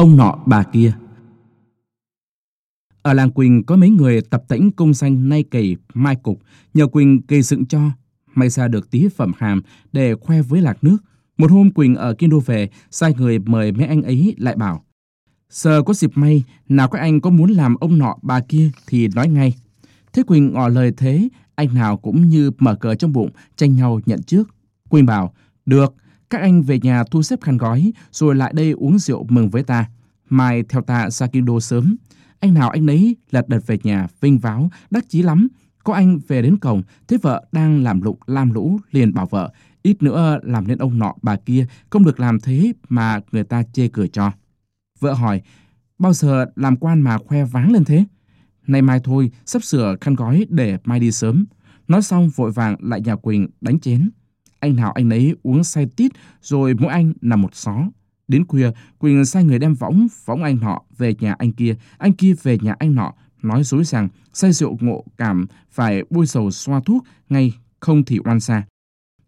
Ông nọ bà kia Ở làng Quỳnh có mấy người tập tễnh cung xanh nay cầy mai cục, nhờ Quỳnh gây dựng cho, may ra được tí phẩm hàm để khoe với lạc nước. Một hôm Quỳnh ở Kinh Đô về, sai người mời mấy anh ấy lại bảo. sờ có dịp may, nào các anh có muốn làm ông nọ bà kia thì nói ngay. Thế Quỳnh ngỏ lời thế, anh nào cũng như mở cờ trong bụng, tranh nhau nhận trước. Quỳnh bảo, được, các anh về nhà thu xếp khăn gói, rồi lại đây uống rượu mừng với ta. Mai theo ta ra kinh đô sớm. Anh nào anh nấy lật đật về nhà, vinh váo, đắc chí lắm. Có anh về đến cổng, thấy vợ đang làm lụng lam lũ, liền bảo vợ, ít nữa làm nên ông nọ bà kia, không được làm thế mà người ta chê cười cho. Vợ hỏi, bao giờ làm quan mà khoe váng lên thế? Nay mai thôi, sắp sửa khăn gói để mai đi sớm. Nói xong vội vàng lại nhà Quỳnh đánh chén. Anh nào anh ấy uống say tít, rồi mỗi anh nằm một xó. Đến khuya, Quỳnh sai người đem võng, võng anh họ về nhà anh kia, anh kia về nhà anh nọ, nói dối rằng say rượu ngộ cảm phải bôi sầu xoa thuốc ngay, không thì oan xa.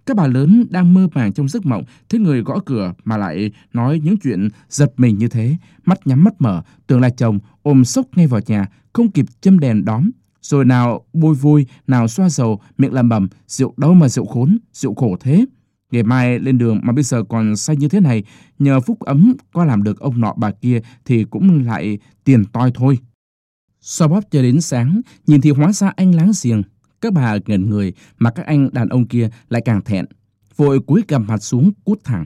Các bà lớn đang mơ màng trong giấc mộng, thấy người gõ cửa mà lại nói những chuyện giật mình như thế, mắt nhắm mắt mở, tưởng là chồng ôm sốc ngay vào nhà, không kịp châm đèn đóm, rồi nào bôi vui, nào xoa dầu, miệng làm bầm, rượu đâu mà rượu khốn, rượu khổ thế. Ngày mai lên đường mà bây giờ còn say như thế này, nhờ phúc ấm có làm được ông nọ bà kia thì cũng lại tiền toi thôi. Xoa bóp cho đến sáng, nhìn thì hóa ra anh láng giềng. Các bà ngẩn người mà các anh đàn ông kia lại càng thẹn. Vội cúi gằm mặt xuống cút thẳng.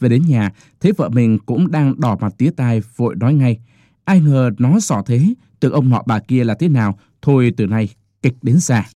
Về đến nhà, thấy vợ mình cũng đang đỏ mặt tía tai vội nói ngay. Ai ngờ nó sỏ thế, tưởng ông nọ bà kia là thế nào, thôi từ nay kịch đến già.